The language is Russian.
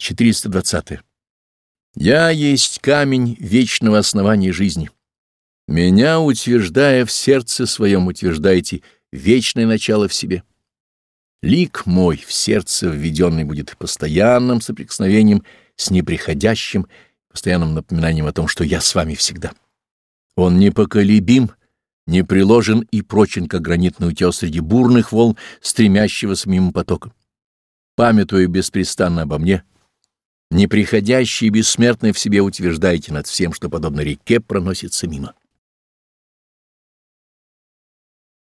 420. Я есть камень вечного основания жизни. Меня, утверждая в сердце своем, утверждайте вечное начало в себе. Лик мой в сердце введенный будет постоянным соприкосновением с неприходящим, постоянным напоминанием о том, что я с вами всегда. Он непоколебим, не приложен и прочен, как гранитный утес среди бурных волн, стремящегося мимо потока. Памятуя беспрестанно обо мне, неприходящий и бессмертный в себе утверждаете над всем, что, подобно реке, проносится мимо.